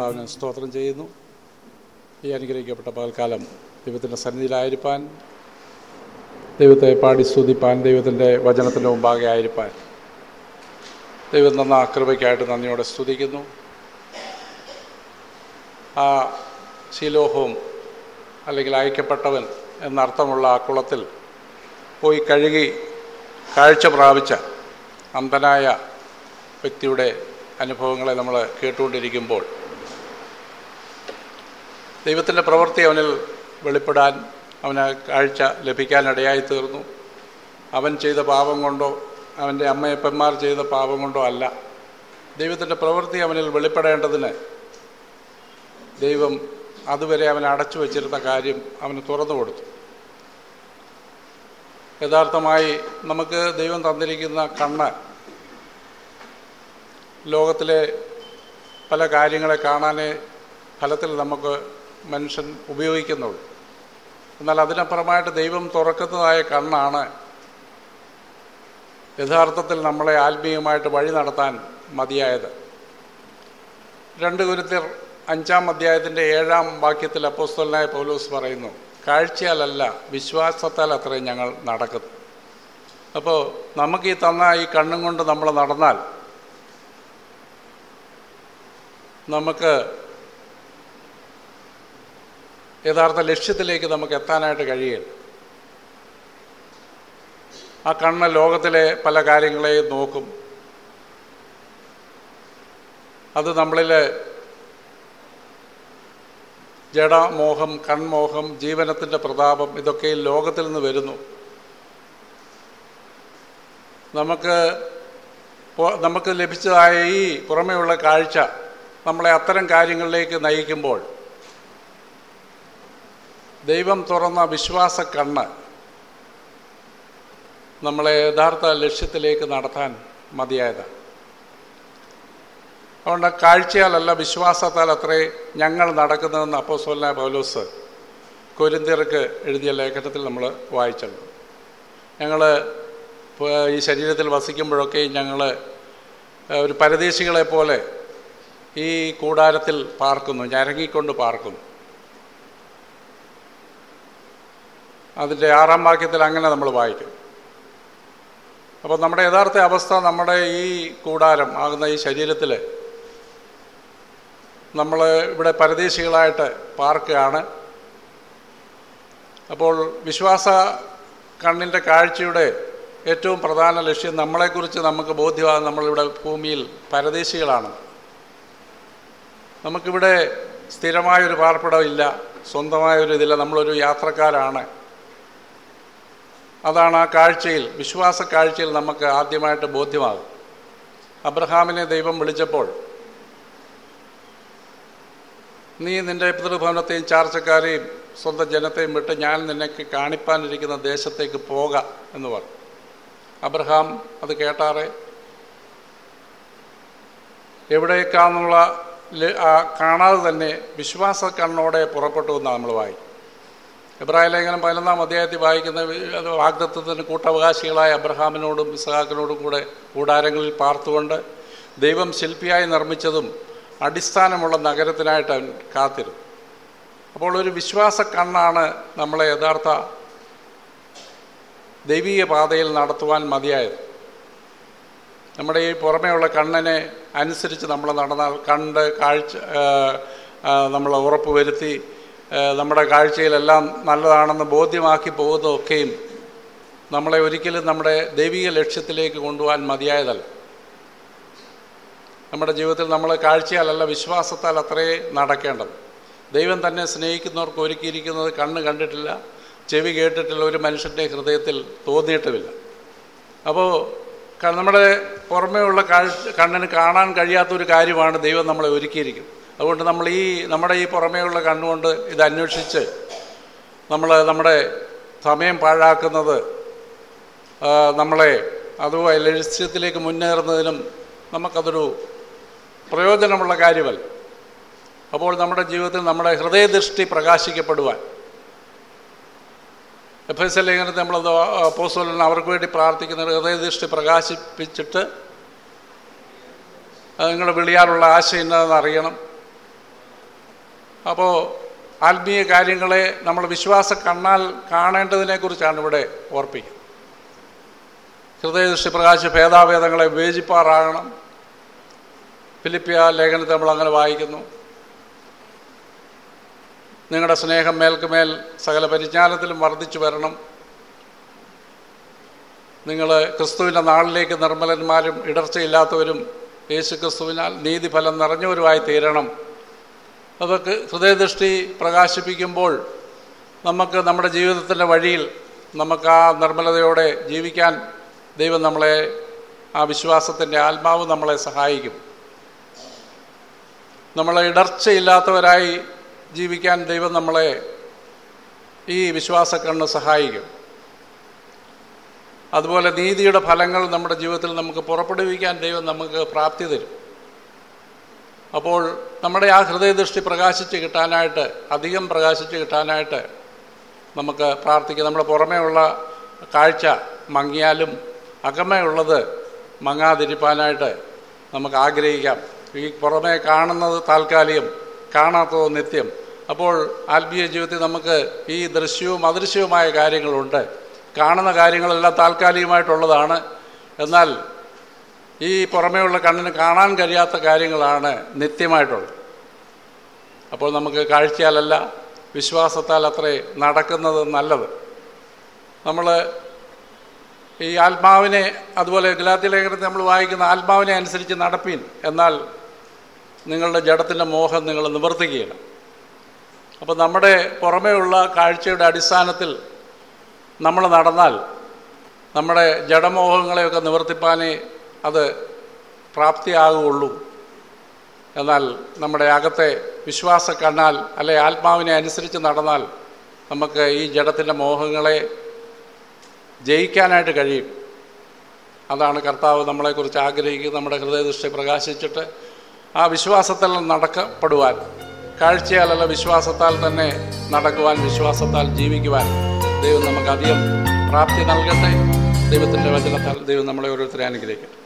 കർത്താവിനെ സ്തോത്രം ചെയ്യുന്നു. ഈ അനുഗ്രഹിക്കപ്പെട്ട പകൽക്കാലം ദൈവത്തിന്റെ സന്നിധിയിലായിരിക്കാൻ ദൈവത്തെ പാടി സ്തുതിപ്പാൻ ദൈവത്തിന്റെ വചനത്തിന്റെ മുമ്പാകെ ആയിരിക്കാൻ. ദൈവം തന്ന കൃപയ്ക്കായിട്ട് നന്ദിയോടെ സ്തുതിക്കുന്നു. ആ ശീലോഹവും അല്ലെങ്കിൽ അയക്കപ്പെട്ടവൻ എന്നർത്ഥമുള്ള ആ കുളത്തിൽ പോയി കഴുകി കാഴ്ച പ്രാപിച്ച അന്ധനായ വ്യക്തിയുടെ അനുഭവങ്ങളെ നമ്മൾ കേട്ടുകൊണ്ടിരിക്കുമ്പോൾ ദൈവത്തിന്റെ പ്രവൃത്തി അവനിൽ വെളിപ്പെടാൻ അവന് കാഴ്ച ലഭിക്കാനിടയായി തീർന്നു അവൻ ചെയ്ത പാപം കൊണ്ടോ അവന്റെ അമ്മയപ്പന്മാർ ചെയ്ത പാപം കൊണ്ടോ അല്ല. ദൈവത്തിന്റെ പ്രവൃത്തി അവനിൽ വെളിപ്പെടേണ്ടതിന് ദൈവം അതുവരെ അവൻ അടച്ചു വച്ചിരുന്ന കാര്യം അവന് തുറന്നു കൊടുത്തു. യഥാർത്ഥമായി നമുക്ക് ദൈവം തന്നിരിക്കുന്ന കണ്ണ് ലോകത്തിലെ പല കാര്യങ്ങളെ കാണാനേ ഫലത്തിൽ നമുക്ക് മനുഷ്യൻ ഉപയോഗിക്കുന്നുള്ളൂ. എന്നാൽ അതിനപ്പുറമായിട്ട് ദൈവം തുറക്കുന്നതായ കണ്ണാണ് യഥാർത്ഥത്തിൽ നമ്മളെ ആത്മീയമായിട്ട് വഴി നടത്താൻ മതിയായത്. രണ്ട് ഗുരുത്തിർ അഞ്ചാം അധ്യായത്തിന്റെ ഏഴാം വാക്യത്തിൽ അപ്പോസ്തലനായ പൗലോസ് പറയുന്നു കാഴ്ചയാലല്ല വിശ്വാസത്താൽ അത്രയും ഞങ്ങൾ നടക്കുന്നു. അപ്പോൾ നമുക്ക് ഈ തന്ന ഈ കണ്ണും കൊണ്ട് നമ്മൾ നടന്നാൽ നമുക്ക് യഥാർത്ഥ ലക്ഷ്യത്തിലേക്ക് നമുക്ക് എത്താനായിട്ട് കഴിയില്ല ആ കണ്ണ് ലോകത്തിലെ പല കാര്യങ്ങളെയും നോക്കും. അത് നമ്മളിൽ ജഡമോഹം കൺമോഹം ജീവനത്തിന്റെ പ്രതാപം ഇതൊക്കെ ഈ ലോകത്തിൽ നിന്ന് വരുന്നു. നമുക്ക് നമുക്ക് ലഭിച്ചതായ ഈ പുറമേയുള്ള കാഴ്ച നമ്മളെ അത്തരം കാര്യങ്ങളിലേക്ക് നയിക്കുമ്പോൾ ദൈവം തുറന്ന വിശ്വാസ കണ്ണ് നമ്മളെ യഥാർത്ഥ ലക്ഷ്യത്തിലേക്ക് നടത്താൻ മതിയായതാണ് അതുകൊണ്ട് കാഴ്ചയാലല്ല വിശ്വാസത്താൽ അത്രേ ഞങ്ങൾ നടക്കുന്നതെന്ന് അപ്പോസ്വലനായ പൗലോസ് കൊരിന്തിയർക്ക് എഴുതിയ ലേഖനത്തിൽ നമ്മൾ വായിച്ചുണ്ട് ഞങ്ങൾ ഈ ശരീരത്തിൽ വസിക്കുമ്പോഴൊക്കെ ഞങ്ങൾ ഒരു പരദേശികളെ പോലെ ഈ കൂടാരത്തിൽ പാർക്കുന്നു ഞരങ്ങിക്കൊണ്ട് പാർക്കുന്നു. അതിന്റെ ആറാം വാക്യത്തിൽ അങ്ങനെ നമ്മൾ വായിക്കും. അപ്പോൾ നമ്മുടെ യഥാർത്ഥ അവസ്ഥ നമ്മുടെ ഈ കൂടാരം ആകുന്ന ഈ ശരീരത്തിൽ നമ്മൾ ഇവിടെ പരദേശികളായിട്ട് പാർക്കുകയാണ്. അപ്പോൾ വിശ്വാസ കണ്ണിന്റെ കാഴ്ചയുടെ ഏറ്റവും പ്രധാന ലക്ഷ്യം നമ്മളെക്കുറിച്ച് നമുക്ക് ബോധ്യമാകും നമ്മളിവിടെ ഭൂമിയിൽ പരദേശികളാണ്. നമുക്കിവിടെ സ്ഥിരമായൊരു പാർപ്പിടമില്ല സ്വന്തമായൊരു ഇതില്ല നമ്മളൊരു യാത്രക്കാരാണ്. അതാണ് ആ കാഴ്ചയിൽ വിശ്വാസ കാഴ്ചയിൽ നമുക്ക് ആദ്യമായിട്ട് ബോധ്യമാകും. അബ്രഹാമിനെ ദൈവം വിളിച്ചപ്പോൾ നീ നിന്റെ പിതൃഭവനത്തെയും ചാർച്ചക്കാരെയും സ്വന്തം ജനത്തെയും വിട്ട് ഞാൻ നിനക്ക് കാണിപ്പാനിരിക്കുന്ന ദേശത്തേക്ക് പോക എന്ന് പറഞ്ഞു. അബ്രഹാം അത് കേട്ടാറേ എവിടേക്കാന്നുള്ള കാണാതെ തന്നെ വിശ്വാസ കണ്ണോടെ പുറപ്പെട്ടു എന്നാണ് നമ്മൾ വായിക്കും. എബ്രായ ലേഖനം പതിനൊന്നാം അധ്യായത്തിൽ വായിക്കുന്ന വാഗ്ദത്വത്തിന് കൂട്ടവകാശികളായ അബ്രഹാമിനോടും ഇസഹാക്കിനോടും കൂടെ കൂടാരങ്ങളിൽ പാർത്തുകൊണ്ട് ദൈവം ശില്പിയായി നിർമ്മിച്ചതും അടിസ്ഥാനമുള്ള നഗരത്തിനായിട്ട് അവൻ കാത്തിരുന്നു. അപ്പോൾ ഒരു വിശ്വാസ കണ്ണാണ് നമ്മളെ യഥാർത്ഥ ദൈവീയ പാതയിൽ നടത്തുവാൻ മതിയായത്. നമ്മുടെ ഈ പുറമേയുള്ള കണ്ണിനെ അനുസരിച്ച് നമ്മൾ നടന്നാൽ കണ്ട് കാഴ്ച നമ്മൾ ഉറപ്പ് വരുത്തി നമ്മുടെ കാഴ്ചയിലെല്ലാം നല്ലതാണെന്ന് ബോധ്യമാക്കി പോകുന്നതൊക്കെയും നമ്മളെ ഒരിക്കലും നമ്മുടെ ദൈവിക ലക്ഷ്യത്തിലേക്ക് കൊണ്ടുപോകാൻ മതിയായതല്ല. നമ്മുടെ ജീവിതത്തിൽ നമ്മൾ കാഴ്ചയാലല്ല വിശ്വാസത്താൽ അത്രേ നടക്കേണ്ടത്. ദൈവം തന്നെ സ്നേഹിക്കുന്നവർക്ക് ഒരുക്കിയിരിക്കുന്നത് കണ്ണ് കണ്ടിട്ടില്ല ചെവി കേട്ടിട്ടില്ല ഒരു മനുഷ്യന്റെ ഹൃദയത്തിൽ തോന്നിയിട്ടുമില്ല. അപ്പോൾ നമ്മുടെ പുറമേയുള്ള കാഴ്ച കണ്ണിന് കാണാൻ കഴിയാത്തൊരു കാര്യമാണ് ദൈവം നമ്മളെ ഒരുക്കിയിരിക്കുന്നത്. അതുകൊണ്ട് നമ്മൾ ഈ നമ്മുടെ ഈ പുറമേയുള്ള കണ്ണുകൊണ്ട് ഇത് അന്വേഷിച്ച് നമ്മൾ നമ്മുടെ സമയം പാഴാക്കുന്നത് നമ്മളെ അതുപോലെ ലക്ഷ്യത്തിലേക്ക് മുന്നേറുന്നതിനും നമുക്കതൊരു പ്രയോജനമുള്ള കാര്യമല്ല. അപ്പോൾ നമ്മുടെ ജീവിതത്തിൽ നമ്മുടെ ഹൃദയദൃഷ്ടി പ്രകാശിക്കപ്പെടുവാൻ. എഫ് എസ് ഇങ്ങനെ നമ്മൾ പോസ്റ്റോലിന് അവർക്ക് വേണ്ടി പ്രാർത്ഥിക്കുന്ന ഹൃദയദൃഷ്ടി പ്രകാശിപ്പിച്ചിട്ട് നിങ്ങൾ വിളിയാലുള്ള ആശയം എന്താണെന്ന് അറിയണം. അപ്പോൾ ആത്മീയ കാര്യങ്ങളെ നമ്മൾ വിശ്വാസ കണ്ണാൽ കാണേണ്ടതിനെക്കുറിച്ചാണ് ഇവിടെ ഓർപ്പിക്കുന്നത്. ഹൃദയദൃഷ്ടി പ്രകാശ ഭേദാഭേദങ്ങളെ വിവേചിപ്പാറാകണം ഫിലിപ്പിയ ലേഖനത്തെ നമ്മൾ അങ്ങനെ വായിക്കുന്നു. നിങ്ങളുടെ സ്നേഹം മേൽക്കുമേൽ സകല പരിജ്ഞാനത്തിലും വർദ്ധിച്ചു വരണം. നിങ്ങൾ ക്രിസ്തുവിന്റെ നാളിലേക്ക് നിർമ്മലന്മാരും ഇടർച്ചയില്ലാത്തവരും യേശു ക്രിസ്തുവിനാൽ നീതിഫലം നിറഞ്ഞവരുമായി തീരണം അതൊക്കെ ഹൃദയദൃഷ്ടി പ്രകാശിപ്പിക്കുമ്പോൾ നമുക്ക് നമ്മുടെ ജീവിതത്തിന്റെ വഴിയിൽ നമുക്ക് ആ നിർമ്മലതയോടെ ജീവിക്കാൻ ദൈവം നമ്മളെ ആ വിശ്വാസത്തിന്റെ ആത്മാവ് നമ്മളെ സഹായിക്കും. നമ്മളെ ഇടർച്ചയില്ലാത്തവരായി ജീവിക്കാൻ ദൈവം നമ്മളെ ഈ വിശ്വാസക്കണ്ണ് സഹായിക്കും. അതുപോലെ നീതിയുടെ ഫലങ്ങൾ നമ്മുടെ ജീവിതത്തിൽ നമുക്ക് പുറപ്പെടുവിക്കാൻ ദൈവം നമുക്ക് പ്രാപ്തി തരും. അപ്പോൾ നമ്മുടെ ആ ഹൃദയദൃഷ്ടി പ്രകാശിച്ച് കിട്ടാനായിട്ട് അധികം പ്രകാശിച്ച് കിട്ടാനായിട്ട് നമുക്ക് പ്രാർത്ഥിക്കാം. നമ്മുടെ പുറമേ ഉള്ള കാഴ്ച മങ്ങിയാലും അകമേ ഉള്ളത് മങ്ങാതിരിപ്പാനായിട്ട് നമുക്ക് ആഗ്രഹിക്കാം. ഈ പുറമേ കാണുന്നത് താൽക്കാലികം കാണാത്തത് നിത്യം. അപ്പോൾ ആത്മീയ ജീവിതത്തിൽ നമുക്ക് ഈ ദൃശ്യവും അദൃശ്യവുമായ കാര്യങ്ങളുണ്ട്. കാണുന്ന കാര്യങ്ങളെല്ലാം താൽക്കാലികമായിട്ടുള്ളതാണ്. എന്നാൽ ഈ പുറമേയുള്ള കണ്ണിന് കാണാൻ കഴിയാത്ത കാര്യങ്ങളാണ് നിത്യമായിട്ടുള്ളത്. അപ്പോൾ നമുക്ക് കാഴ്ചയാലല്ല വിശ്വാസത്താൽ അത്രേ നടക്കുന്നത് നല്ലത്. നമ്മൾ ഈ ആത്മാവിനെ അതുപോലെ ഗലാത്തി ലേഖനത്തിൽ നമ്മൾ വായിക്കുന്ന ആത്മാവിനെ അനുസരിച്ച് നടപ്പീൻ. എന്നാൽ നിങ്ങളുടെ ജഡത്തിന്റെ മോഹം നിങ്ങൾ നിവർത്തിക്കുകയില്ല. അപ്പോൾ നമ്മുടെ പുറമേയുള്ള കാഴ്ചയുടെ അടിസ്ഥാനത്തിൽ നമ്മൾ നടന്നാൽ നമ്മുടെ ജഡമോഹങ്ങളെയൊക്കെ നിവർത്തിപ്പാനേ അത് പ്രാപ്തിയാകുകയുള്ളൂ. എന്നാൽ നമ്മുടെ അകത്തെ വിശ്വാസ കണ്ണാൽ അല്ലെ ആത്മാവിനെ അനുസരിച്ച് നടന്നാൽ നമുക്ക് ഈ ജഡത്തിന്റെ മോഹങ്ങളെ ജയിക്കാനായിട്ട് കഴിയും. അതാണ് കർത്താവ് നമ്മളെക്കുറിച്ച് ആഗ്രഹിക്കുന്നത്. നമ്മുടെ ഹൃദയദൃഷ്ടി പ്രകാശിച്ചിട്ട് ആ വിശ്വാസത്തിൽ നടക്കപ്പെടുവാൻ കാഴ്ചയാലല്ല വിശ്വാസത്താൽ തന്നെ നടക്കുവാൻ വിശ്വാസത്താൽ ജീവിക്കുവാൻ ദൈവം നമുക്ക് അധികം പ്രാപ്തി നൽകട്ടെ. ദൈവത്തിന്റെ വചനത്താൽ ദൈവം നമ്മളെ ഓരോരുത്തരെ അനുഗ്രഹിക്കട്ടെ.